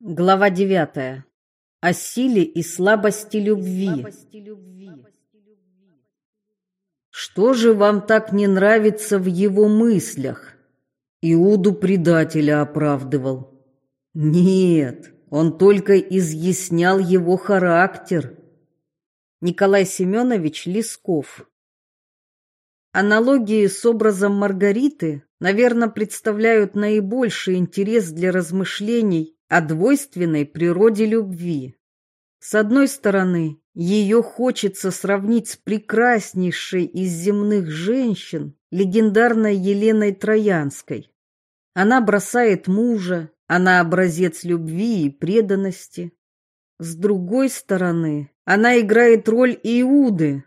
Глава девятая. О силе и слабости любви. Что же вам так не нравится в его мыслях? Иуду предателя оправдывал. Нет, он только изъяснял его характер. Николай Семенович Лесков. Аналогии с образом Маргариты, наверное, представляют наибольший интерес для размышлений о двойственной природе любви. С одной стороны, ее хочется сравнить с прекраснейшей из земных женщин, легендарной Еленой Троянской. Она бросает мужа, она образец любви и преданности. С другой стороны, она играет роль Иуды.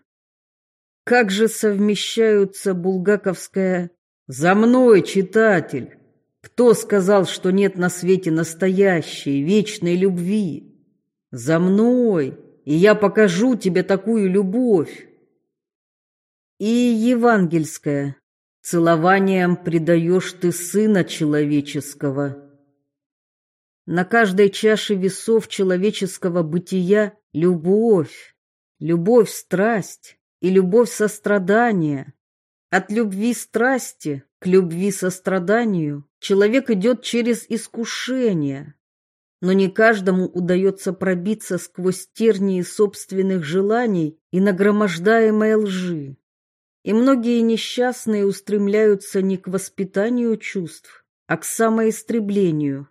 Как же совмещаются булгаковская «За мной, читатель!» Кто сказал, что нет на свете настоящей, вечной любви? За мной, и я покажу тебе такую любовь. И евангельская. Целованием предаешь ты сына человеческого. На каждой чаше весов человеческого бытия любовь, любовь-страсть и любовь-сострадание. От любви-страсти к любви-состраданию Человек идет через искушение, но не каждому удается пробиться сквозь тернии собственных желаний и нагромождаемой лжи. И многие несчастные устремляются не к воспитанию чувств, а к самоистреблению.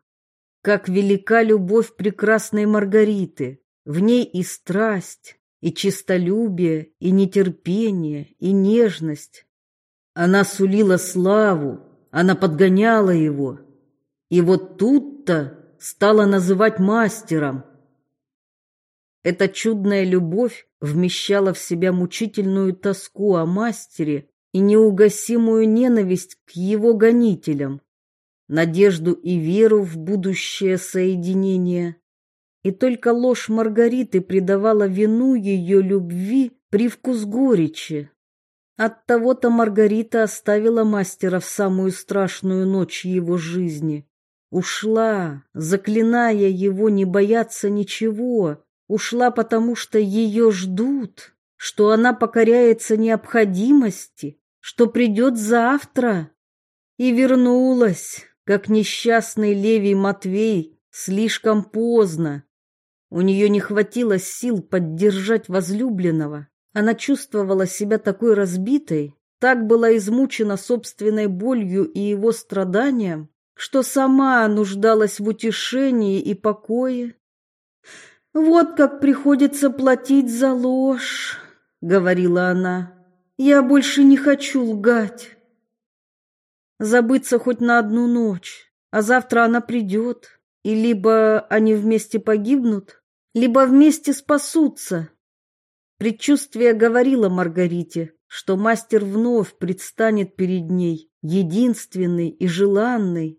Как велика любовь прекрасной Маргариты, в ней и страсть, и чистолюбие, и нетерпение, и нежность. Она сулила славу, она подгоняла его. И вот тут-то стала называть мастером. Эта чудная любовь вмещала в себя мучительную тоску о мастере и неугасимую ненависть к его гонителям, надежду и веру в будущее соединение. И только ложь Маргариты придавала вину ее любви привкус горечи. От того-то Маргарита оставила мастера в самую страшную ночь его жизни. Ушла, заклиная его не бояться ничего. Ушла, потому что ее ждут, что она покоряется необходимости, что придет завтра. И вернулась, как несчастный Левий Матвей, слишком поздно. У нее не хватило сил поддержать возлюбленного. Она чувствовала себя такой разбитой, так была измучена собственной болью и его страданием, что сама нуждалась в утешении и покое. «Вот как приходится платить за ложь», — говорила она. «Я больше не хочу лгать. Забыться хоть на одну ночь, а завтра она придет, и либо они вместе погибнут, либо вместе спасутся». Предчувствие говорило Маргарите, что мастер вновь предстанет перед ней, единственный и желанный.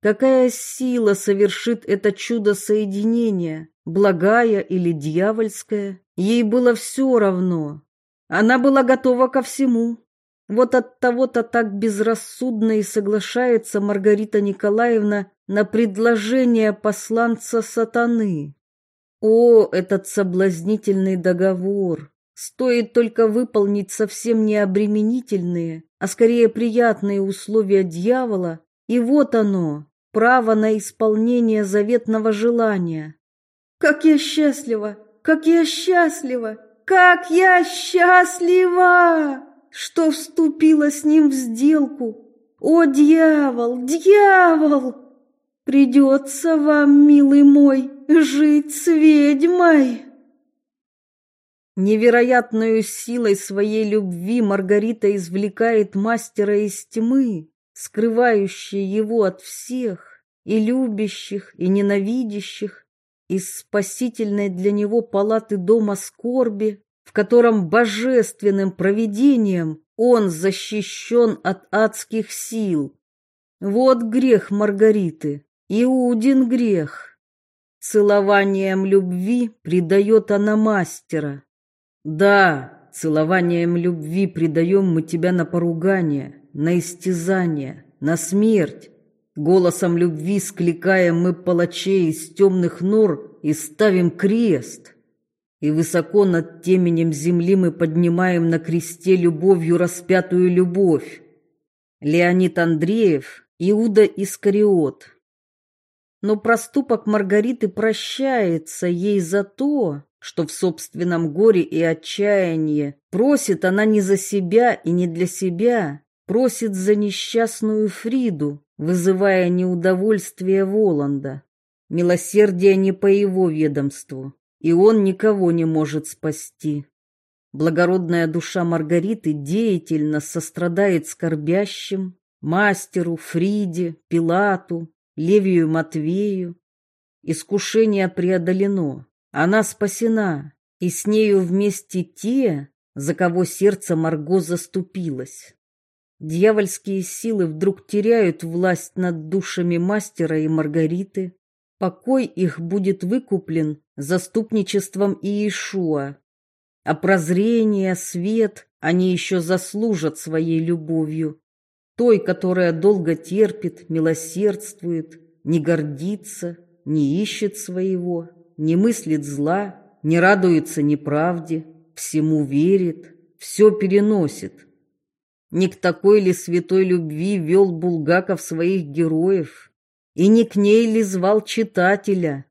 Какая сила совершит это чудо соединения, благая или дьявольская, ей было все равно. Она была готова ко всему. Вот от того-то так безрассудно и соглашается Маргарита Николаевна на предложение посланца сатаны. О, этот соблазнительный договор! Стоит только выполнить совсем не обременительные, а скорее приятные условия дьявола, и вот оно, право на исполнение заветного желания. Как я счастлива! Как я счастлива! Как я счастлива! Что вступила с ним в сделку! О, дьявол, дьявол! Придется вам, милый мой, жить с ведьмой. Невероятную силой своей любви Маргарита извлекает мастера из тьмы, скрывающей его от всех, и любящих, и ненавидящих, из спасительной для него палаты дома скорби, в котором божественным провидением он защищен от адских сил. Вот грех Маргариты, Иудин грех. Целованием любви предает она мастера. Да, целованием любви предаем мы тебя на поругание, на истязание, на смерть. Голосом любви скликаем мы палачей из темных нор и ставим крест. И высоко над теменем земли мы поднимаем на кресте любовью распятую любовь. Леонид Андреев, Иуда Искариот. Но проступок Маргариты прощается ей за то, что в собственном горе и отчаянии просит она не за себя и не для себя, просит за несчастную Фриду, вызывая неудовольствие Воланда. Милосердие не по его ведомству, и он никого не может спасти. Благородная душа Маргариты деятельно сострадает скорбящим, мастеру, Фриде, Пилату, Левию Матвею. Искушение преодолено, она спасена, и с нею вместе те, за кого сердце Марго заступилось. Дьявольские силы вдруг теряют власть над душами мастера и Маргариты. Покой их будет выкуплен заступничеством Иешуа. А прозрение, свет они еще заслужат своей любовью. Той, которая долго терпит, милосердствует, не гордится, не ищет своего, не мыслит зла, не радуется неправде, всему верит, все переносит, не к такой ли святой любви вел Булгаков своих героев? И не к ней ли звал читателя,